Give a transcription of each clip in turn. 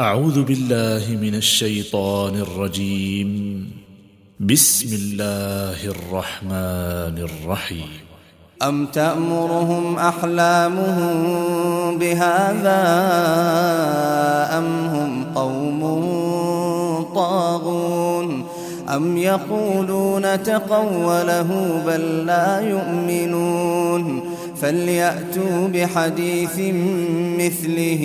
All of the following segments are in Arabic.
أعوذ بالله من الشيطان الرجيم. بسم الله الرحمن الرحيم. أم تأمرهم أحلامهم بهذا أم هم قوم طاغون؟ أم يقولون تقوله بل لا يؤمنون؟ فليأتوا بحديث مثله.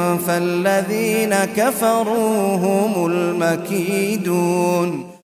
فالذين كفروا هم المكيدون.